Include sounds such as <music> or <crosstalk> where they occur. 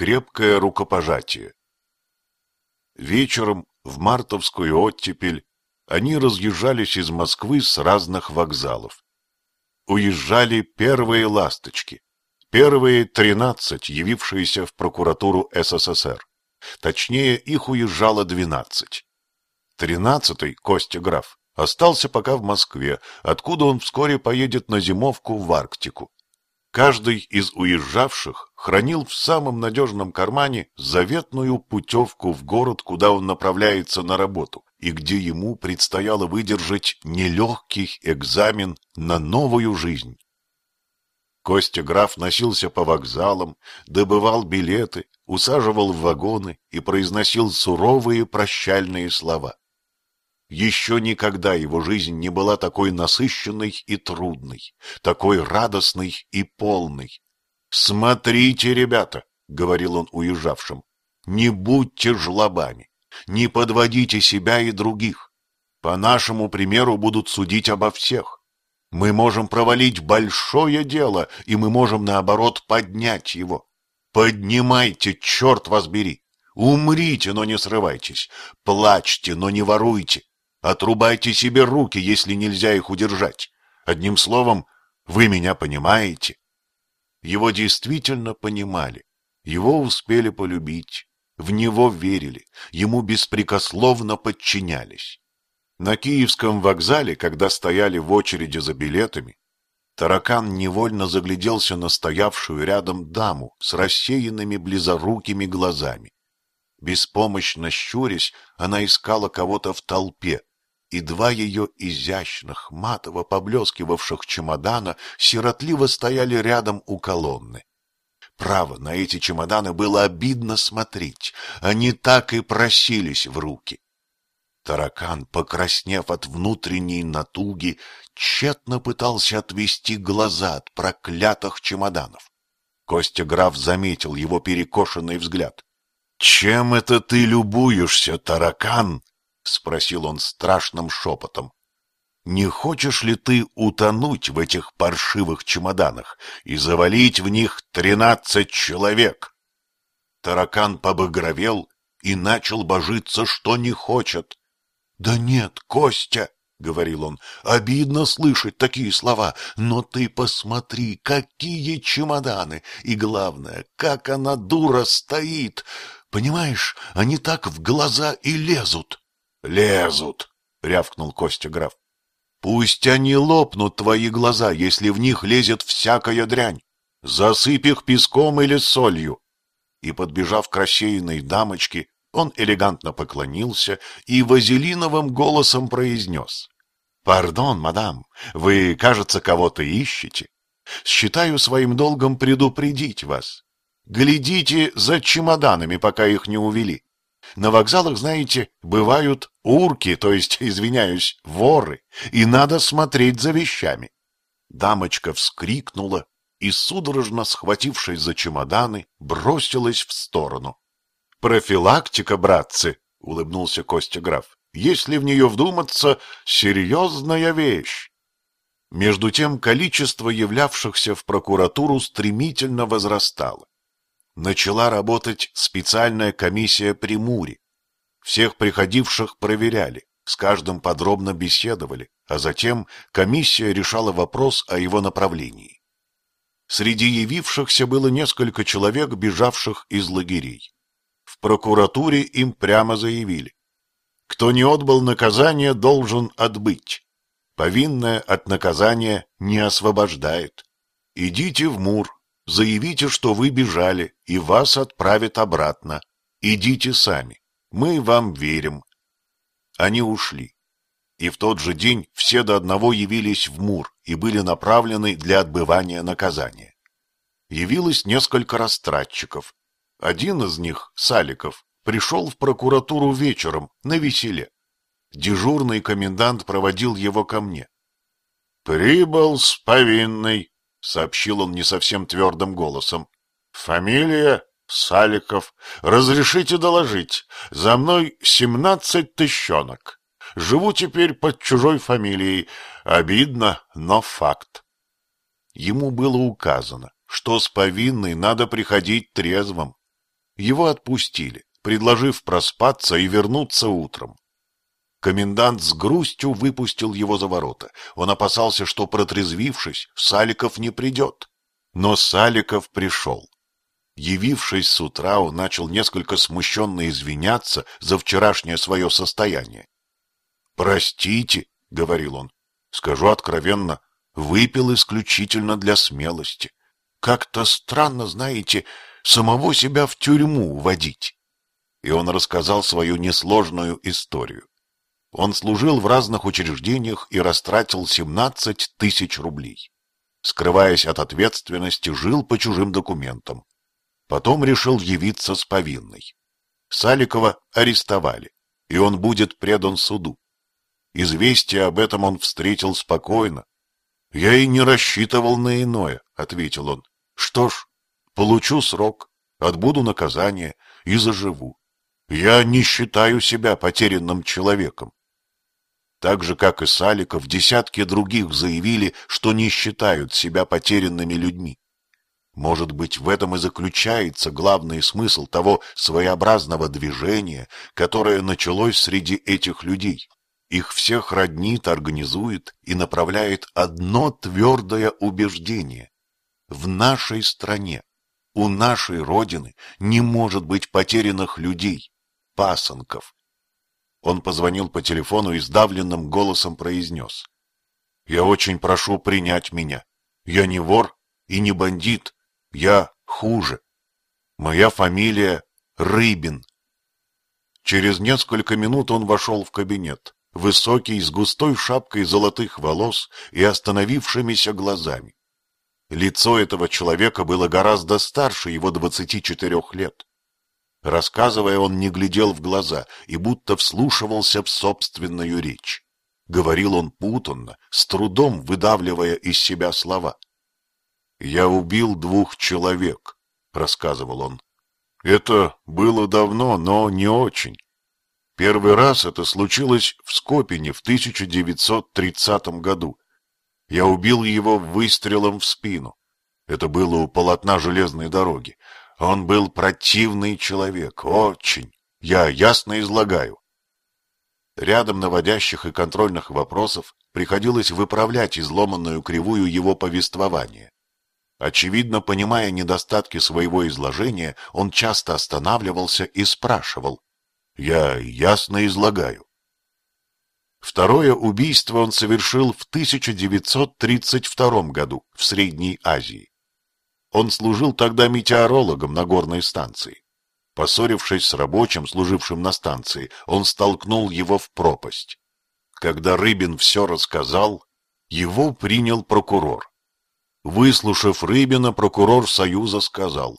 крепкое рукопожатие. Вечером в мартовскую оттепель они разъезжались из Москвы с разных вокзалов. Уезжали первые «Ласточки», первые тринадцать, явившиеся в прокуратуру СССР. Точнее, их уезжало двенадцать. Тринадцатый, Костя Граф, остался пока в Москве, откуда он вскоре поедет на зимовку в Арктику. Каждый из уезжавших хранил в самом надежном кармане заветную путевку в город, куда он направляется на работу, и где ему предстояло выдержать нелегкий экзамен на новую жизнь. Костя Граф носился по вокзалам, добывал билеты, усаживал в вагоны и произносил суровые прощальные слова. Еще никогда его жизнь не была такой насыщенной и трудной, такой радостной и полной. «Смотрите, ребята!» — говорил он уезжавшим. «Не будьте жлобами, не подводите себя и других. По нашему примеру будут судить обо всех. Мы можем провалить большое дело, и мы можем, наоборот, поднять его. Поднимайте, черт вас бери! Умрите, но не срывайтесь. Плачьте, но не воруйте. Отрубайте себе руки, если нельзя их удержать. Одним словом, вы меня понимаете. Его действительно понимали. Его успели полюбить. В него верили. Ему беспрекословно подчинялись. На Киевском вокзале, когда стояли в очереди за билетами, таракан невольно загляделся на стоявшую рядом даму с рассеянными близорукими глазами. Беспомощно щурясь, она искала кого-то в толпе, и два ее изящных, матово поблескивавших чемодана сиротливо стояли рядом у колонны. Право, на эти чемоданы было обидно смотреть, они так и просились в руки. Таракан, покраснев от внутренней натуги, тщетно пытался отвести глаза от проклятых чемоданов. Костя граф заметил его перекошенный взгляд. — Чем это ты любуешься, таракан? — спросил он страшным шепотом. — Не хочешь ли ты утонуть в этих паршивых чемоданах и завалить в них тринадцать человек? Таракан побагровел и начал божиться, что не хочет. — Да нет, Костя, — говорил он, — обидно слышать такие слова, но ты посмотри, какие чемоданы, и главное, как она дура стоит. Понимаешь, они так в глаза и лезут. Лезут, рявкнул Костя граф. Пусть они лопнут твои глаза, если в них лезет всякая дрянь. Засыпь их песком или солью. И, подбежав к рассеянной дамочке, он элегантно поклонился и вазелиновым голосом произнес. — Пардон, мадам, вы, кажется, кого-то ищете. Считаю своим долгом предупредить вас. Глядите за чемоданами, пока их не увели. На вокзалах, знаете, бывают урки, то есть, <laughs> извиняюсь, воры, и надо смотреть за вещами. Дамочка вскрикнула и, судорожно схватившись за чемоданы, бросилась в сторону. «Профилактика, братцы!» — улыбнулся Костя граф. «Если в нее вдуматься, серьезная вещь!» Между тем количество являвшихся в прокуратуру стремительно возрастало начала работать специальная комиссия при Муре. Всех приходивших проверяли, с каждым подробно беседовали, а затем комиссия решала вопрос о его направлении. Среди явившихся было несколько человек, бежавших из лагерей. В прокуратуре им прямо заявили. Кто не отбыл наказание, должен отбыть. Повинное от наказания не освобождает. Идите в Мур, Заявите, что вы бежали, и вас отправят обратно. Идите сами. Мы вам верим. Они ушли. И в тот же день все до одного явились в Мур и были направлены для отбывания наказания. Явилось несколько растратчиков. Один из них, Саликов, пришел в прокуратуру вечером на веселе. Дежурный комендант проводил его ко мне. — Прибыл с повинной, — сообщил он не совсем твердым голосом. — Фамилия Саликов. Разрешите доложить. За мной семнадцать тыщенок. Живу теперь под чужой фамилией. Обидно, но факт. Ему было указано, что с повинной надо приходить трезвым. Его отпустили, предложив проспаться и вернуться утром. Комендант с грустью выпустил его за ворота. Он опасался, что, протрезвившись, Саликов не придет. Но Саликов пришел. Явившись с утра, он начал несколько смущенно извиняться за вчерашнее свое состояние. «Простите», — говорил он, — «скажу откровенно, выпил исключительно для смелости. Как-то странно, знаете, самого себя в тюрьму уводить». И он рассказал свою несложную историю. Он служил в разных учреждениях и растратил 17 тысяч рублей. Скрываясь от ответственности, жил по чужим документам. Потом решил явиться с повинной. Саликова арестовали, и он будет предан суду. Известие об этом он встретил спокойно. «Я и не рассчитывал на иное», — ответил он. «Что ж, получу срок, отбуду наказание и заживу. Я не считаю себя потерянным человеком. Так же, как и Саликов, десятки других заявили, что не считают себя потерянными людьми. Может быть, в этом и заключается главный смысл того своеобразного движения, которое началось среди этих людей. Их всех роднит, организует и направляет одно твердое убеждение. В нашей стране, у нашей Родины не может быть потерянных людей, пасынков, он позвонил по телефону и сдавленным голосом произнес. «Я очень прошу принять меня. Я не вор и не бандит. Я хуже. Моя фамилия Рыбин». Через несколько минут он вошел в кабинет, высокий, с густой шапкой золотых волос и остановившимися глазами. Лицо этого человека было гораздо старше его двадцати четырех лет. Рассказывая, он не глядел в глаза и будто вслушивался в собственную речь. Говорил он путанно, с трудом выдавливая из себя слова. «Я убил двух человек», — рассказывал он. «Это было давно, но не очень. Первый раз это случилось в Скопине в 1930 году. Я убил его выстрелом в спину. Это было у полотна железной дороги. Он был противный человек, очень. Я ясно излагаю. Рядом наводящих и контрольных вопросов приходилось выправлять изломанную кривую его повествования. Очевидно, понимая недостатки своего изложения, он часто останавливался и спрашивал. «Я ясно излагаю». Второе убийство он совершил в 1932 году в Средней Азии. Он служил тогда метеорологом на горной станции. Поссорившись с рабочим, служившим на станции, он столкнул его в пропасть. Когда Рыбин все рассказал, его принял прокурор. Выслушав Рыбина, прокурор Союза сказал,